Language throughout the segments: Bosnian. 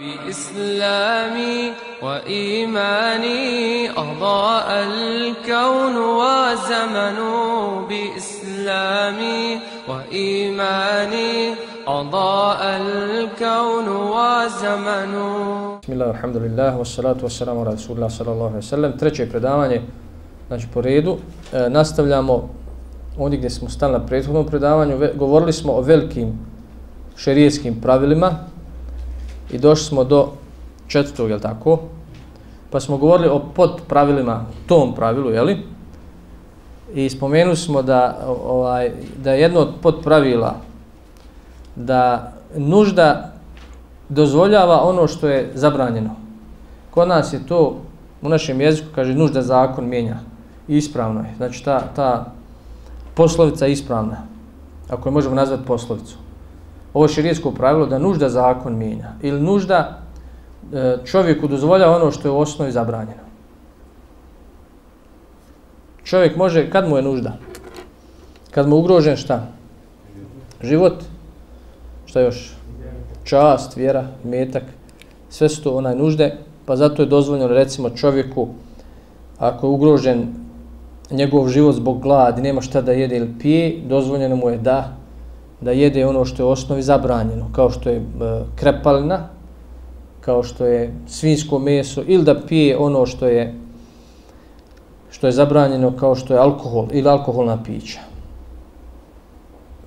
بإسلامي وإيماني أضاء الكون وزمن بإسلامي وإيماني أضاء الكون وزمن بسم الله والحمد لله والصلاة والسلام على رسول الله صلى الله عليه وسلم treće predavanje znači po redu e, nastavljamo ovdje gdje smo stali na prethodnom predavanju ve, govorili smo o velikim šerijetskim pravilima i došli smo do četvrtog, je tako? Pa smo govorili o pod pravilima, tom pravilu, je li? I spomenuli smo da, ovaj, da je jedno od pod pravila da nužda dozvoljava ono što je zabranjeno. Kod nas je to, u našem jeziku kaže nužda zakon mijenja. Ispravno je. Znači ta, ta poslovica je ispravna. Ako je možemo nazvati poslovicu ovo širijetsko pravilo da nužda zakon mijenja ili nužda e, čovjeku dozvolja ono što je u osnovi zabranjeno. Čovjek može, kad mu je nužda? Kad mu je ugrožen šta? Život? Šta još? Čast, vjera, metak. Sve su to onaj nužde, pa zato je dozvoljeno recimo čovjeku ako je ugrožen njegov život zbog gladi, nema šta da jede ili pije, dozvoljeno mu je da da jede ono što je u osnovi zabranjeno, kao što je e, krepalina, kao što je svinsko meso, ili da pije ono što je što je zabranjeno kao što je alkohol ili alkoholna pića.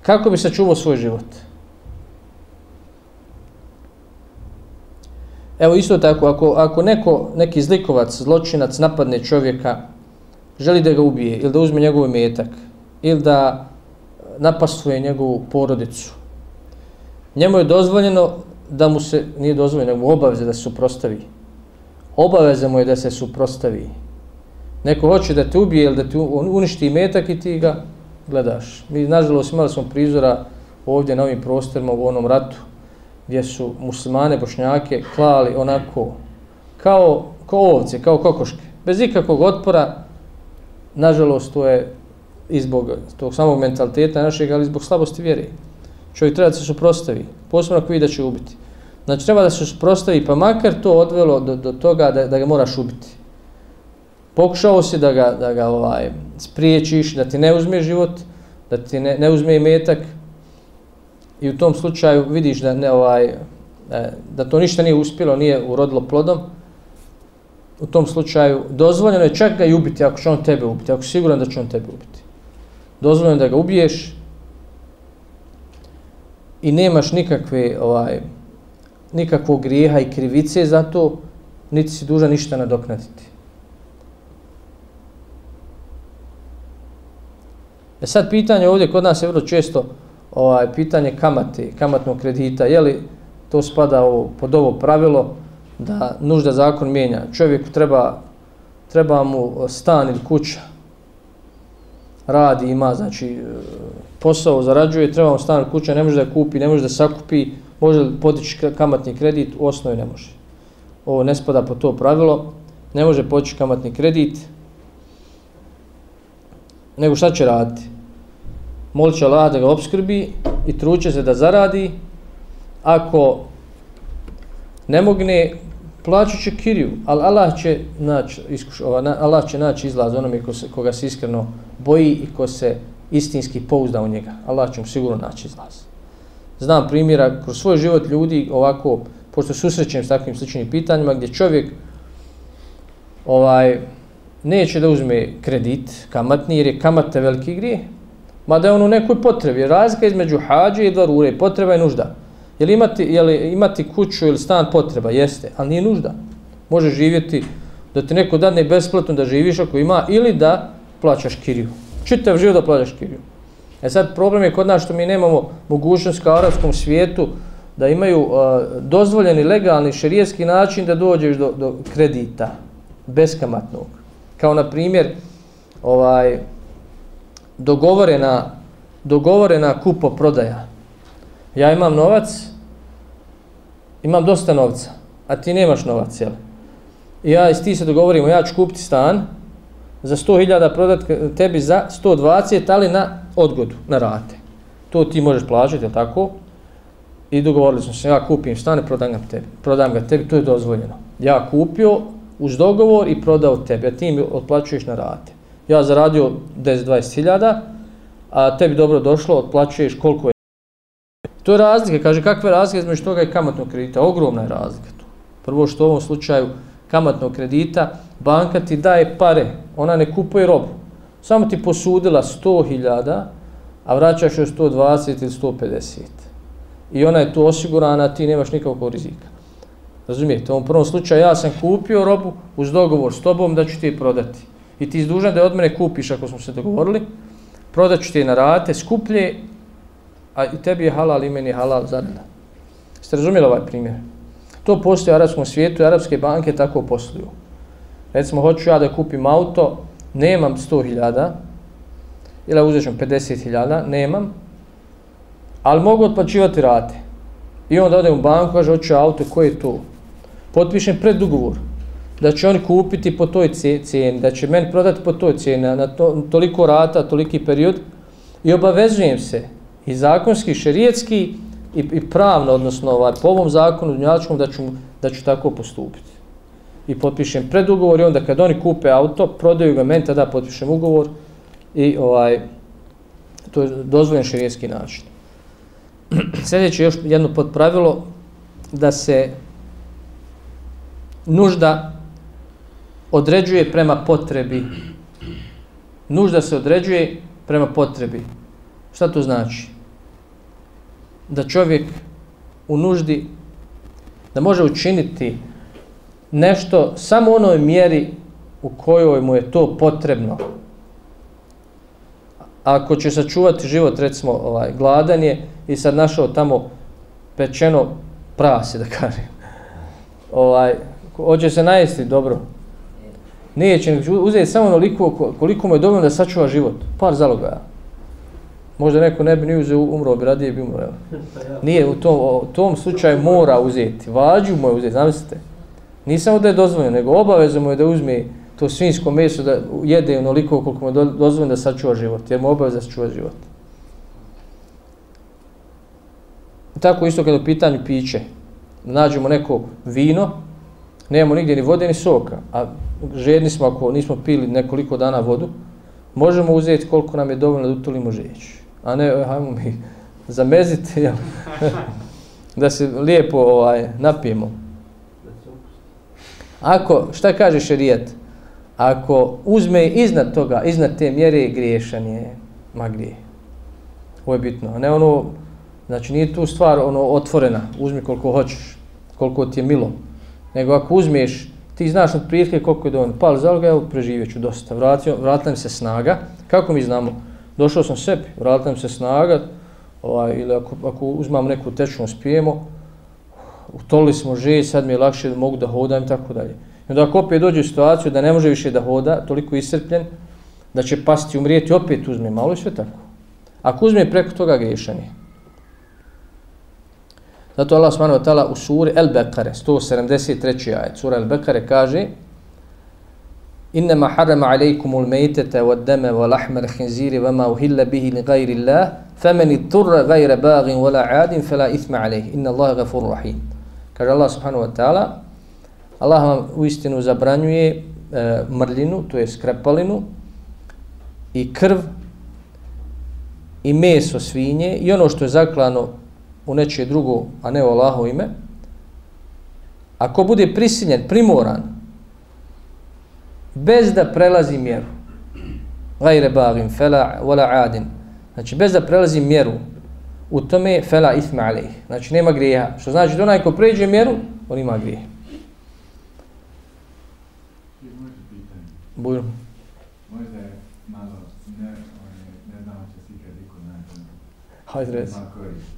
Kako bi sačuvao svoj život? Evo isto tako, ako, ako neko, neki zlikovac, zločinac napadne čovjeka, želi da ga ubije ili da uzme njegov metak ili da napastvuje njegovu porodicu. Njemu je dozvoljeno da mu se, nije dozvoljeno, nego obaveze da se suprostavi. Obaveza mu je da se suprostavi. Neko hoće da te ubije ili da te uništi metak i ti ga gledaš. Mi, nažalost, imali smo prizora ovdje na ovim prostorima u onom ratu, gdje su muslimane, bošnjake, klali onako, kao, kao ovce, kao kokoške. Bez ikakvog otpora, nažalost, to je i zbog tog samog mentaliteta našeg, ali zbog slabosti vjere. Čovjek treba da se suprostavi, posebno ako vidi da će ubiti. Znači treba da se suprostavi, pa makar to odvelo do, do toga da, da ga moraš ubiti. Pokušao si da ga, da ga ovaj, spriječiš, da ti ne uzme život, da ti ne, ne uzme metak i u tom slučaju vidiš da, ne, ovaj, e, da to ništa nije uspjelo, nije urodilo plodom, u tom slučaju dozvoljeno je čak ga i ubiti ako će on tebe ubiti, ako siguran da će on tebe ubiti dozvoljeno da ga ubiješ i nemaš nikakve ovaj nikakvog grijeha i krivice za to, niti si dužan ništa nadoknaditi. E sad pitanje ovdje kod nas je vrlo često ovaj pitanje kamate, kamatnog kredita, je li to spada ovo, pod ovo pravilo da nužda zakon mijenja. Čovjeku treba, treba mu stan ili kuća, radi, ima znači e, posao, zarađuje, treba mu stan kuća, ne može da kupi, ne može da sakupi, može li podići kamatni kredit, u osnovi ne može. Ovo ne spada po to pravilo, ne može podići kamatni kredit, nego šta će raditi? Molit će Allah da ga obskrbi i truće se da zaradi, ako ne mogne, plaćat će kiriju, ali Allah će naći, iskuš, ova, Allah će naći izlaz onome ko se, koga se iskreno boji i ko se istinski pouzda u njega. Allah će mu sigurno naći izlaz. Znam primjera kroz svoj život ljudi ovako, pošto susrećem s takvim sličnim pitanjima, gdje čovjek ovaj neće da uzme kredit kamatni, jer je kamate veliki grije, mada je on u nekoj potrebi. Razlika između hađe i dvarure, potreba i nužda. Je li imati, je li imati kuću ili stan potreba? Jeste, ali nije nužda. Može živjeti da ti neko dadne besplatno da živiš ako ima ili da plaćaš kiriju. Čitav život da plaćaš kiriju. E sad problem je kod nas što mi nemamo mogućnost kao arabskom svijetu da imaju uh, dozvoljeni legalni šerijetski način da dođeš do, do kredita beskamatnog. Kao na primjer ovaj dogovorena dogovorena kupo prodaja. Ja imam novac, imam dosta novca, a ti nemaš novac, jel? I ja i ti se dogovorimo, ja ću kupiti stan za 100.000 prodat tebi za 120, ali na odgodu, na rate. To ti možeš plaćati, jel tako? I dogovorili smo se, ja kupim stane, prodam ga tebi. Prodam ga tebi, to je dozvoljeno. Ja kupio uz dogovor i prodao tebi, a ti mi otplaćuješ na rate. Ja zaradio 10-20 hiljada, a tebi dobro došlo, otplaćuješ koliko je. To je razlika, kaže kakve razlike između toga i kamatnog kredita, ogromna je razlika tu. Prvo što u ovom slučaju kamatnog kredita, banka ti daje pare, ona ne kupuje robu. Samo ti posudila 100.000, a vraćaš joj 120 ili 150. I ona je tu osigurana, a ti nemaš nikakvog rizika. Razumijete, u ovom prvom slučaju ja sam kupio robu uz dogovor s tobom da ću ti je prodati. I ti izdužan da je od mene kupiš ako smo se dogovorili, prodat ću ti je na rate skuplje, a i tebi je halal i meni je halal zarada. Ste razumijeli ovaj primjer? To postoji u arabskom svijetu i arabske banke tako posluju. Recimo, hoću ja da kupim auto, nemam 100.000, ili uzet ću 50.000, nemam, ali mogu otplaćivati rate. I onda odem u banku, kaže, hoću auto, koji je to? Potpišem predugovor da će oni kupiti po toj cijeni, da će meni prodati po toj cijeni, na to, toliko rata, toliki period, i obavezujem se i zakonski, šerijetski, i, i pravno, odnosno ovaj, po ovom zakonu, dnjaličkom, da ću, da ću tako postupiti. I potpišem predugovor i onda kad oni kupe auto, prodaju ga meni, tada potpišem ugovor i ovaj, to je dozvoljen šerijetski način. Sljedeće još jedno podpravilo da se nužda određuje prema potrebi. Nužda se određuje prema potrebi. Šta to znači? Da čovjek u nuždi da može učiniti nešto samo u onoj mjeri u kojoj mu je to potrebno. Ako će sačuvati život, recimo, ovaj, gladan je i sad našao tamo pečeno prase, da kažem. Ovaj, hoće se najesti dobro. Nije će uzeti samo onoliko koliko mu je dovoljno da sačuva život. Par zalogaja. Možda neko ne bi ni uzeo, umro bi, radije bi umro. Nije, u tom, u tom slučaju mora uzeti. Vađu mu je uzeti, zamislite. Nisam da je dozvoljeno, nego obavezno mu je da uzme to svinjsko meso, da jede onoliko koliko mu je dozvoljeno da sačuva život. Jer mu obavezno da sačuva život. Tako isto kada u pitanju piće. Nađemo neko vino, nemamo nigdje ni vode ni soka, a žedni smo ako nismo pili nekoliko dana vodu, možemo uzeti koliko nam je dovoljno da utolimo žeću. A ne, hajmo mi zameziti, jel? da se lijepo ovaj, napijemo. Ako, šta kaže šerijet? Ako uzme iznad toga, iznad te mjere, griješan je, ma grije. Ovo je bitno. A ne ono, znači nije tu stvar ono otvorena, uzmi koliko hoćeš, koliko ti je milo. Nego ako uzmeš, ti znaš od prilike koliko je dovoljno. Pali zaloga, evo, preživjet ću dosta. Vratio, vratila mi se snaga. Kako mi znamo? Došao sam sebi, vratila se snaga. Ovaj, ili ako, ako uzmam neku tečnu, spijemo, utolili smo žij, sad mi je lakše da mogu da hodam i tako dalje. I onda ako opet dođe u situaciju da ne može više da hoda, toliko iscrpljen, da će pasti, umrijeti, opet uzme malo i sve tako. Ako uzme preko toga griješanje. Zato Allah subhanahu wa ta'ala u suri El-Bekare, 173. ajet, sura El-Bekare kaže Innama harama alejkumul mejtete wa deme wa al khinziri wa ma uhilla bihi li gajri Allah fameni turra gajre bagin wa la adin fela ithma alejh. Inna Allah gafur rahim. Kaže Allah subhanahu wa ta'ala Allah vam u istinu zabranjuje e, mrlinu, to je skrepalinu i krv i meso svinje i ono što je zaklano u nečije drugo, a ne u Allaho ime, ako bude prisiljen, primoran, bez da prelazi mjeru, gajre bagim, fela, vola adin, znači bez da prelazi mjeru, u tome fela ithma alih, znači nema grija, što znači da onaj ko pređe mjeru, on ima grije. Bujno. Možda je malo, ne, ne znam će si ikad iko naći. Hajde reci.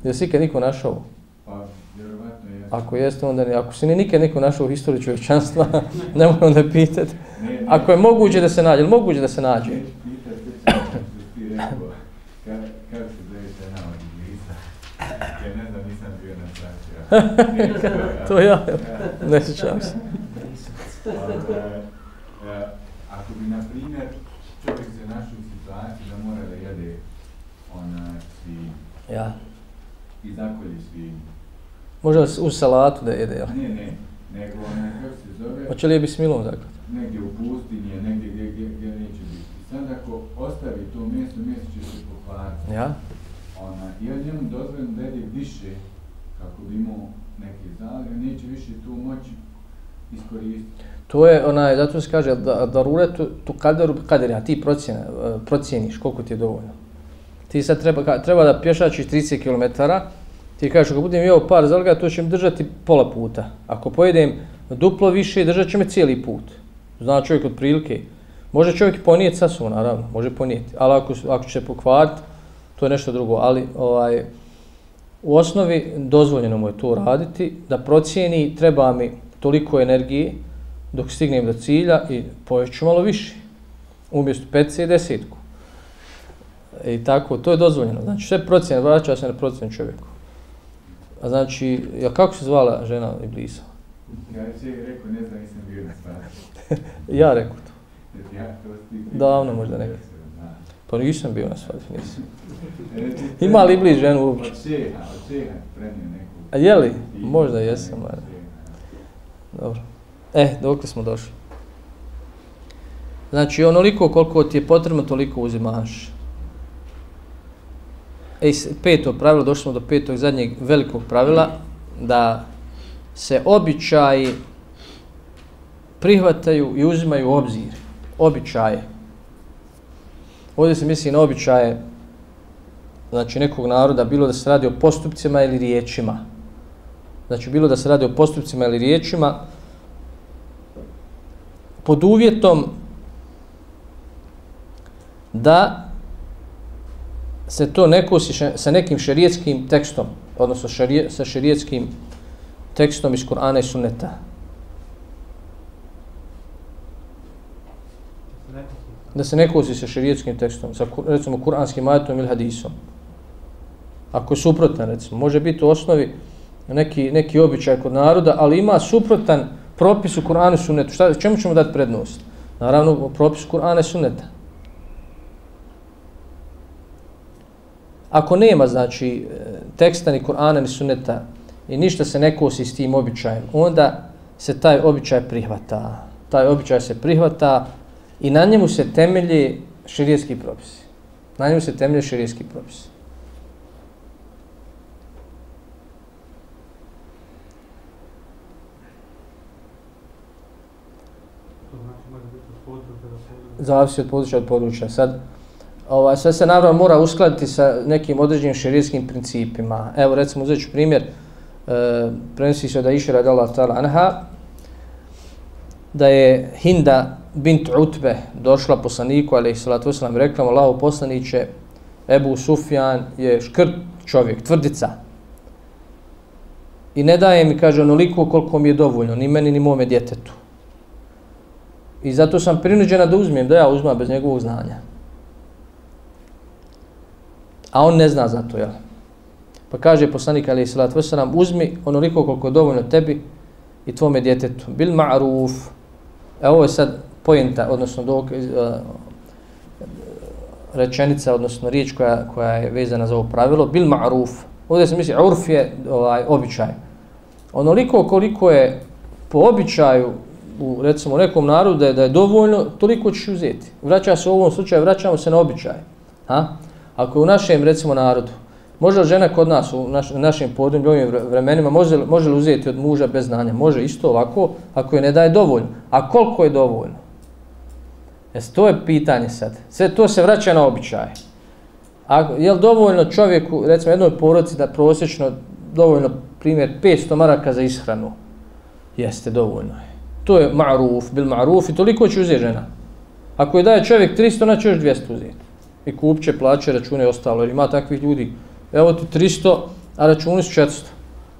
Je si ikad niko našao? Pa, vjerovatno je. Ako jeste, onda ne. Ako se ni nikad niko našao u historiju čovječanstva, ne moram da pitat. Ako je moguće da se nađe, moguće da se nađe? To ja, ne sjećam se. Ako bi, na primjer, čovjek se našao u situaciji da mora da jede ona svinj Ja. i zakolji svinj Može uz salatu da jede, jel? Ne, ne, nego onaj, kako se zove, Hoće li je bismilom zaklat? Negdje u pustinji, negdje gdje, gdje, gdje neće biti. Sad ako ostavi to mjesto, mjesto će se pokvariti. Ja? Ona, I on njemu dozvoljeno da jede više, kako bi imao neke zalihe, neće više tu moći iskoristiti. To je onaj, zato se kaže da daruretu tu kaderu kader, a ti procjena, e, procjeniš koliko ti je dovoljno. Ti sad treba, treba da pješačiš 30 km, ti kažeš ako budem jeo par zaliga, to će mi držati pola puta. Ako pojedem duplo više, držat će me cijeli put. Zna čovjek od prilike. Može čovjek ponijeti sa sobom, naravno, može ponijeti. Ali ako, ako će se pokvariti, to je nešto drugo. Ali ovaj, u osnovi dozvoljeno mu je to raditi, da procijeni treba mi toliko energije dok stignem do cilja i poveću malo više. Umjesto 5 i desetku. I tako, to je dozvoljeno. Znači, sve procjene, vraća se na procjenu čovjeku. A znači, ja kako se zvala žena Iblisa? Ja je rekao, ne znam, nisam bio na stvari. Ja rekao to. Davno možda nekad. Da. Pa nisam bio na svadbi, nisam. E, Ima li Iblis ženu uopće? Od od neku. A je li? I- Možda jesam, ali. Dobro. E, dok smo došli? Znači, onoliko koliko ti je potrebno, toliko uzimaš. E, peto pravilo, došli smo do petog zadnjeg velikog pravila, da se običaji prihvataju i uzimaju u obzir. Običaje. Ovdje se misli na običaje znači nekog naroda, bilo da se radi o postupcima ili riječima. Znači, bilo da se radi o postupcima ili riječima, pod uvjetom da se to ne kosi sa nekim šerijetskim tekstom, odnosno šarije, sa šerijetskim tekstom iz Kur'ana i Sunneta. Da se ne kosi sa širijetskim tekstom, sa recimo kuranskim ajetom ili hadisom. Ako je suprotan, recimo, može biti u osnovi neki, neki običaj kod naroda, ali ima suprotan propis u Kur'anu i Sunnetu. Šta, čemu ćemo dati prednost? Naravno, propis Kur'ana i Sunneta. Ako nema, znači, e, teksta ni Kur'ana ni Sunneta i ništa se ne kosi s tim običajem, onda se taj običaj prihvata. Taj običaj se prihvata i na njemu se temelji širijetski propisi. Na njemu se temelje širijetski propisi. Zavisi od područja od područja. Sad, ovaj, sve se naravno mora uskladiti sa nekim određenim šerijskim principima. Evo recimo uzet ću primjer, e, prenosi se da iše radi Allah ta'ala anha, da je Hinda bint Utbe došla poslaniku, ali salatu wasalam, rekla mu, Allahu poslaniće, Ebu Sufjan je škrt čovjek, tvrdica. I ne daje mi, kaže, onoliko koliko mi je dovoljno, ni meni, ni mome djetetu. I zato sam prinuđena da uzmem, da ja uzmem bez njegovog znanja. A on ne zna za to, jel? Pa kaže poslanik alaih salatu wasalam, uzmi onoliko koliko je dovoljno tebi i tvome djetetu. Bil ma'ruf. E ovo je sad pojenta, odnosno dok, uh, rečenica, odnosno riječ koja, koja je vezana za ovo pravilo. Bil ma'ruf. Ovdje se misli, urf je ovaj, običaj. Onoliko koliko je po običaju u recimo nekom narodu da je, da je dovoljno, toliko ćeš uzeti. Vraća se u ovom slučaju, vraćamo se na običaj. Ha? Ako je u našem recimo narodu, može li žena kod nas u naš, našim podnim ovim vremenima, može, li- može li uzeti od muža bez znanja? Može isto ovako, ako je ne daje dovoljno. A koliko je dovoljno? Jes, to je pitanje sad. Sve to se vraća na običaj. A je li dovoljno čovjeku, recimo jednoj porodici da prosječno dovoljno primjer 500 maraka za ishranu? Jeste, dovoljno je. To je ma'ruf, bil ma'ruf i toliko će uzeti žena. Ako je daje čovjek 300, ona će još 200 uzeti. I kupće, plaće, račune i ostalo. Jer ima takvih ljudi, evo ti 300, a računi su 400.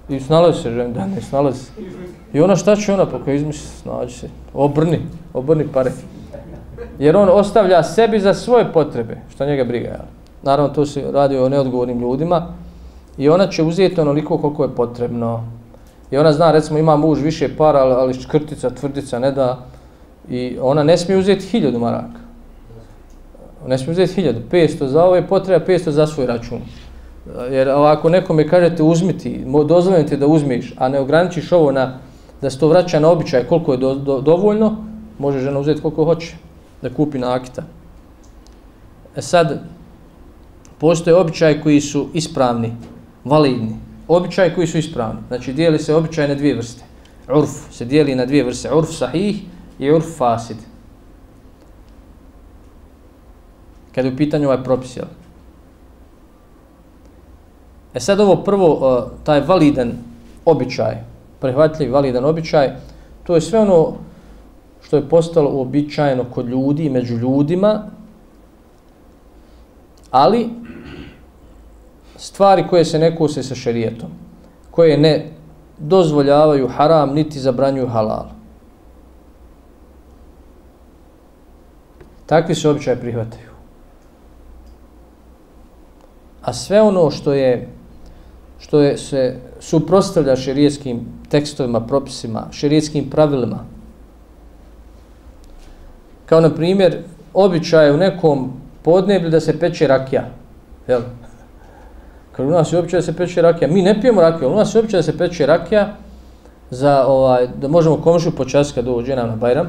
I snalazi se žena, da ne snalazi se. I ona šta će ona, pa koja izmisli, snađi se. Obrni, obrni pare. Jer on ostavlja sebi za svoje potrebe, što njega briga. Jel? Naravno, to se radi o neodgovornim ljudima. I ona će uzeti onoliko koliko je potrebno. I ona zna, recimo, ima muž više para, ali, ali škrtica, tvrdica, ne da. I ona ne smije uzeti hiljadu maraka. Ne smije uzeti hiljadu. 500 za ove potrebe, 500 za svoj račun. Jer ako nekome kažete uzmiti, dozvoljeno ti da uzmiš, a ne ograničiš ovo na, da se to vraća na običaj koliko je do, do, dovoljno, može žena uzeti koliko hoće, da kupi nakita. E sad, postoje običaj koji su ispravni, validni. Običaj koji su ispravni. Znači, dijeli se običaj na dvije vrste. Urf se dijeli na dvije vrste. Urf sahih i urf fasid. Kada je u pitanju ovaj propis, jel? E sad ovo prvo, e, taj validan običaj, prihvatljiv validan običaj, to je sve ono što je postalo uobičajeno kod ljudi, među ljudima, ali stvari koje se ne kose sa šerijetom, koje ne dozvoljavaju haram, niti zabranjuju halal. Takvi se običaje prihvataju. A sve ono što je što je se suprostavlja šerijetskim tekstovima, propisima, šerijetskim pravilima. Kao na primjer, običaj u nekom podneblju da se peče rakija. Jel? Kad u nas je običaj da se peče rakija, mi ne pijemo rakiju, u nas je običaj da se peče rakija za ovaj da možemo komšu počas kad dođe nam na Bajram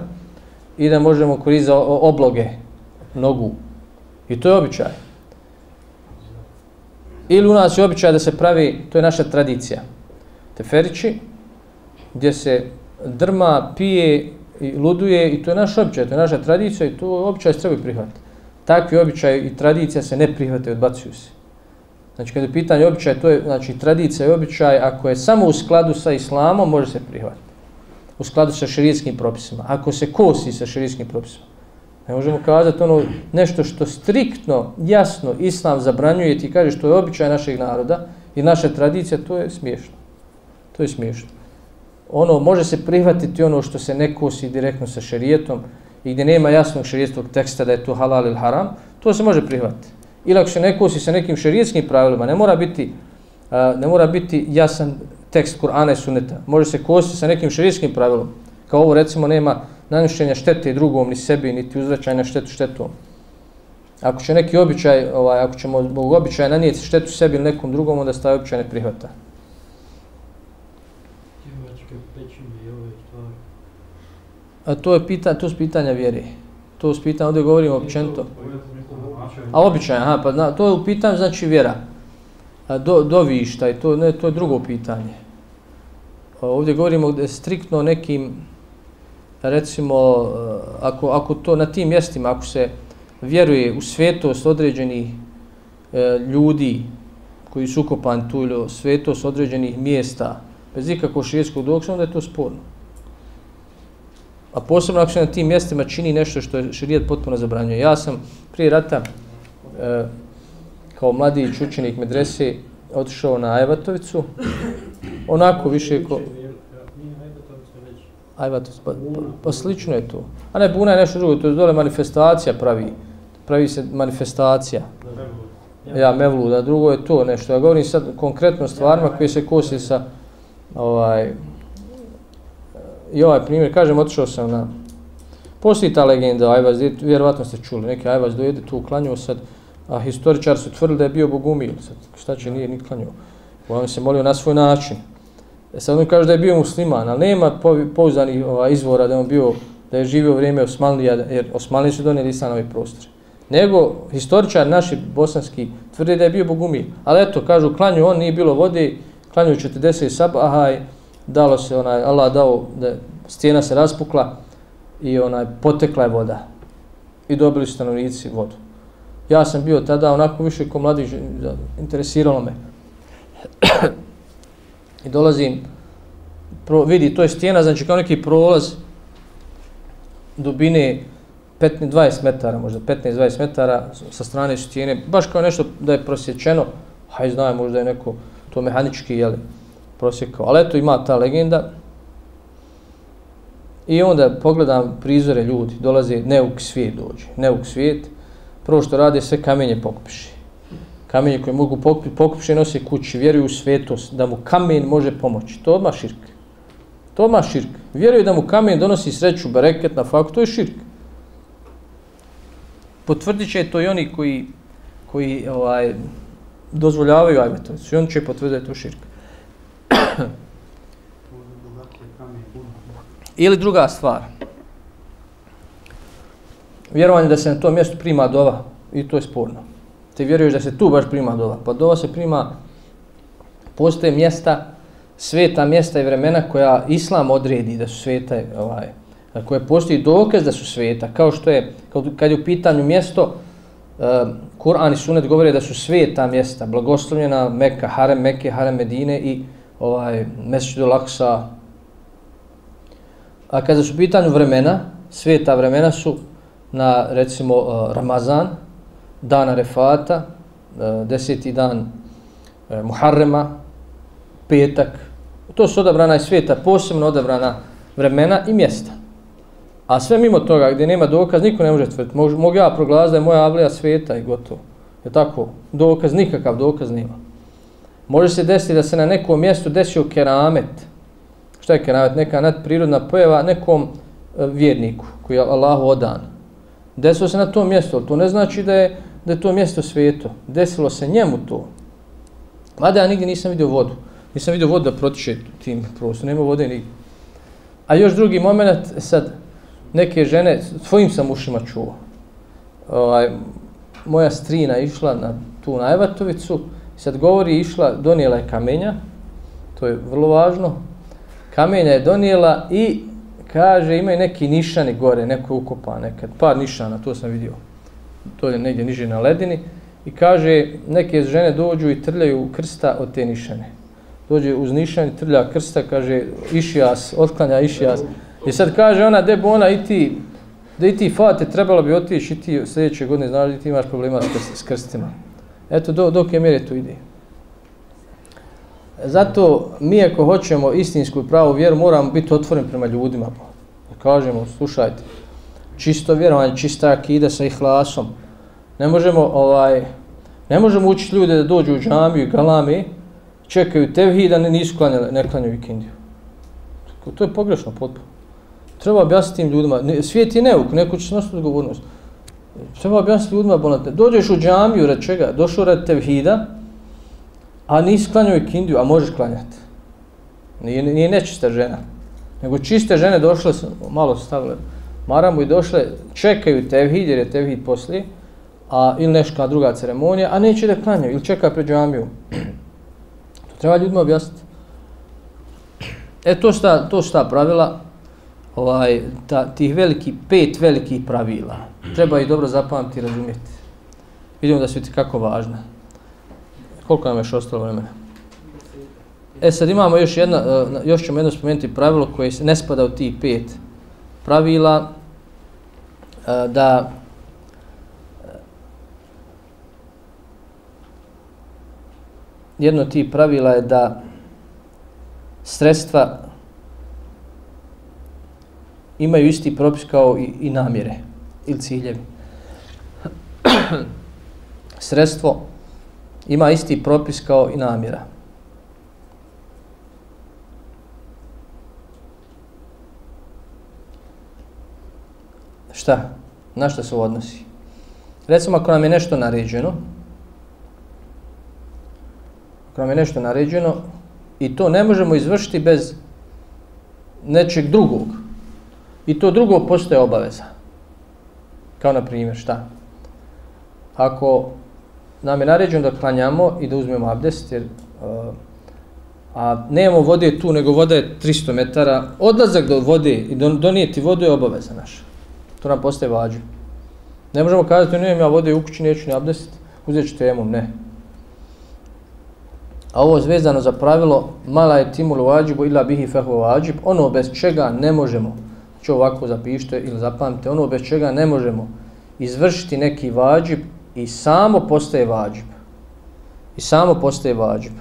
i da možemo koristiti za obloge nogu. I to je običaj. Ili u nas je običaj da se pravi, to je naša tradicija, teferići, gdje se drma, pije i luduje i to je naš običaj, to je naša tradicija i to običaj se treba prihvatiti. Takvi običaj i tradicija se ne prihvate, odbacuju se. Znači, kada je pitanje običaj, to je, znači, tradicija i običaj, ako je samo u skladu sa islamom, može se prihvatiti. U skladu sa širijskim propisima. Ako se kosi sa širijskim propisima. Ne možemo kazati ono nešto što striktno, jasno, islam zabranjuje ti kaže što je običaj našeg naroda i naša tradicija, to je smiješno. To je smiješno. Ono, može se prihvatiti ono što se ne kosi direktno sa šerijetom i gdje nema jasnog šerijetskog teksta da je to halal ili haram, to se može prihvatiti. Ili ako se ne kosi sa nekim šerijetskim pravilima, ne mora biti, a, ne mora biti jasan tekst Kur'ana i Sunneta. Može se kositi sa nekim šerijetskim pravilom. Kao ovo recimo nema nanošenja štete drugom ni sebi, niti uzvraćanja štetu štetom. Ako će neki običaj, ovaj, ako ćemo zbog običaja nanijeti štetu sebi ili nekom drugom, onda se taj običaj ne prihvata. A to je pitanje, to su pitanja vjere. To su pitanja, ovdje govorimo općenito. A običaj, aha, pa na, to je u pitanju znači vjera. A do, do višta i to, ne, to je drugo pitanje. A ovdje govorimo striktno o nekim, Pa recimo, eh, ako, ako to na tim mjestima, ako se vjeruje u svetost određenih e, ljudi koji su ukopani tu ili svetost određenih mjesta, bez ikakvog širijskog doksa, onda je to sporno. A posebno ako se na tim mjestima čini nešto što je širijet potpuno zabranjuje. Ja sam prije rata e, kao mladić učenik medrese otišao na Ajvatovicu, onako više ko... Nije pa, pa, pa slično je to. A ne, Buna je nešto drugo, to je dole manifestacija pravi. Pravi se manifestacija. Ja, Mevlu, da drugo je to nešto. Ja govorim sad konkretno stvarima koje se kosi sa ovaj, i ovaj primjer, kažem, otišao sam na Postoji ta legenda, Ajvaz, vjerovatno ste čuli, neki Ajvaz dojede tu uklanjuo sad, a historičar su tvrdili da je bio bogumil, sad šta će, nije ni klanjuo. On se molio na svoj način. E sad on kaže da je bio musliman, ali nema pouzdanih ovaj, izvora da je on bio, da je živio vrijeme Osmanlija, jer Osmanlije su donijeli islam na ovaj prostor. Nego, historičar naši bosanski tvrdi da je bio bogumil. Ali eto, kažu, klanju on, nije bilo vode, klanju 40 sabahaj, dalo se onaj, Allah dao da stijena se raspukla i onaj potekla je voda. I dobili su stanovnici vodu. Ja sam bio tada onako više ko mladi, interesiralo me. I dolazim, pro, vidi, to je stijena, znači kao neki prolaz dubine 15-20 metara, možda 15-20 metara sa strane stijene, baš kao nešto da je prosječeno, haj znaj, možda je neko to mehanički, jeli, prosjekao. Ali eto, ima ta legenda. I onda pogledam prizore ljudi, dolaze neuk svijet dođe, neuk svijet, prvo što rade sve kamenje pokupiši. Kamenje koje mogu pokupiti, pokupiš i nosi kući, vjeruju u svetost, da mu kamen može pomoći. To odmah širk. To odmah širk. Vjeruju da mu kamen donosi sreću, bereket na faktu, to je širk. Potvrdit će to i oni koji, koji ovaj, dozvoljavaju ajmetovicu i on će potvrditi da je to širk. Ili druga stvar. Vjerovanje da se na tom mjestu prima dova i to je sporno. Ti vjeruješ da se tu baš prima dova. Pa dova se prima, postoje mjesta, sveta mjesta i vremena koja Islam odredi da su sveta, ovaj, koje postoji dokaz da su sveta. Kao što je, kad je u pitanju mjesto, uh, Kur'an i Sunet govore da su sveta mjesta, blagoslovljena Mekka, Harem Mekke, Harem Medine i ovaj, Mesjidu Laksa, A kada su pitanju vremena, sveta vremena su na recimo uh, Ramazan, dan Refata, uh, deseti dan e, Muharrema, petak. To su odabrana iz sveta, posebno odabrana vremena i mjesta. A sve mimo toga, gdje nema dokaz, niko ne može tvrditi. Mogu, mogu ja proglasiti da je moja avlija sveta i gotovo. Je tako? Dokaz, nikakav dokaz nema. Može se desiti da se na nekom mjestu desio keramet, Šta je keramet? Neka nadprirodna pojava nekom e, vjerniku koji je Allahu odan. Desio se na tom mjestu, ali to ne znači da je, da je to mjesto sveto. Desilo se njemu to. Mada ja nigdje nisam vidio vodu. Nisam vidio vodu da protiče tim prostorom. Nema vode nigdje. A još drugi moment, sad, neke žene, svojim sam ušima čuo. Ovaj, moja strina išla na tu najvatovicu, sad govori, išla, donijela je kamenja, to je vrlo važno, kamenja je donijela i kaže imaju neki nišani gore, neko ukopa nekad, par nišana, to sam vidio. To je negdje niže na ledini. I kaže, neke žene dođu i trljaju krsta od te nišane. Dođe uz nišan i trlja krsta, kaže, išijas, otklanja išijas. I sad kaže ona, debo ona i ti, da i ti fate, trebalo bi otići i ti sljedeće godine, znaš da ti imaš problema s krstima. Eto, do, dok je mjere to ide. Zato mi ako hoćemo istinsku i pravu vjeru moramo biti otvoreni prema ljudima. Pa. Kažemo, slušajte, čisto vjerovanje, čista akida sa ihlasom. Ne možemo ovaj ne možemo učiti ljude da dođu u džamiju i galami, čekaju tevhid, da nisu klanjali, ne klanjaju vikendiju. To je pogrešno potpuno. Treba objasniti tim ljudima. Svijet je neuk, neko će snositi odgovornost. Treba objasniti ljudima, bolate. dođeš u džamiju, rad čega? Došao rad tevhida, a nisi klanjao ikindiju, a možeš klanjati. Nije, nije nečista žena. Nego čiste žene došle, malo stavile maramu i došle, čekaju tevhid, jer je tevhid poslije, a ili neška druga ceremonija, a neće da klanjaju, ili čeka pred džamiju. to treba ljudima objasniti. E to šta, to šta pravila, ovaj, ta, tih veliki, pet velikih pravila, treba ih dobro zapamtiti i razumjeti. Vidimo da su ti kako važne. Koliko nam je još ostalo vremena? E sad imamo još jedna, eh, još ćemo jedno spomenuti pravilo koje se ne spada u ti pet pravila e, da jedno ti pravila je da sredstva imaju isti propis kao i, i namjere ili ciljevi. Sredstvo ima isti propis kao i namjera. Šta? Na što se odnosi? Recimo, ako nam je nešto naređeno, ako nam je nešto naređeno, i to ne možemo izvršiti bez nečeg drugog, i to drugo postoje obaveza. Kao na primjer, šta? Ako nam je naređeno da klanjamo i da uzmemo abdest, jer uh, a nemamo vode tu, nego voda je 300 metara, odlazak do vode i donijeti vodu je obaveza naša. To nam postaje vađu. Ne možemo kazati, nemam ja vode u kući, neću ne abdestiti, uzet ću temom, ne. A ovo zvezano za pravilo, mala je timul vađibu ila bihi fehu vađib, ono bez čega ne možemo, znači ovako zapište ili zapamte, ono bez čega ne možemo izvršiti neki vađib, i samo postaje vađib. I samo postaje vađib.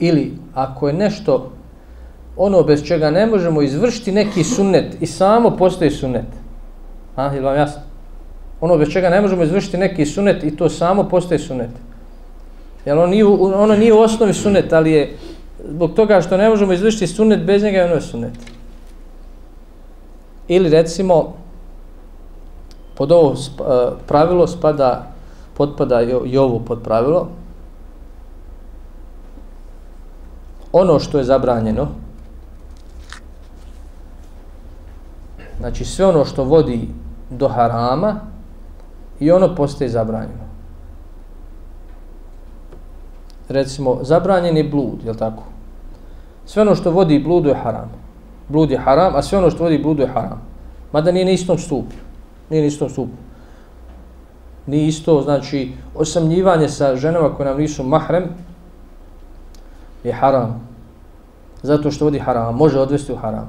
Ili ako je nešto ono bez čega ne možemo izvršiti neki sunnet i samo postoji sunnet. A, je vam jasno? Ono bez čega ne možemo izvršiti neki sunnet i to samo postoji sunnet. Jer ono nije, ono nije u osnovi sunnet, ali je zbog toga što ne možemo izvršiti sunnet bez njega, ono je sunnet. Ili recimo, pod ovo sp, eh, pravilo spada, potpada i ovo pod pravilo, ono što je zabranjeno, znači sve ono što vodi do harama i ono postaje zabranjeno. Recimo, zabranjen je blud, je tako? Sve ono što vodi bludu je haram. Blud je haram, a sve ono što vodi bludu je haram. Mada nije na istom stupnju. Nije na istom stupnju. Nije isto, znači, osamljivanje sa ženama koje nam nisu mahrem je haram. Zato što vodi haram, može odvesti u haram.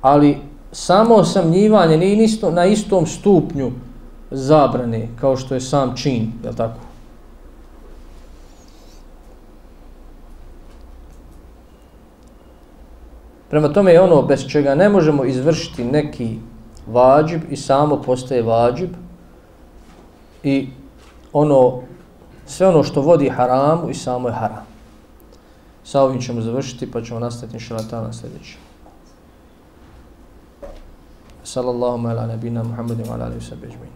Ali samo osamljivanje nije isto, na istom stupnju zabrane kao što je sam čin, je tako? Prema tome je ono bez čega ne možemo izvršiti neki vađib i samo postaje vađib i ono sve ono što vodi haramu i samo je haram. Sa ovim ćemo završiti pa ćemo nastaviti inšalata na sljedeći. Sallallahu ala nabina Muhammedin wa ala alihi wa sallam.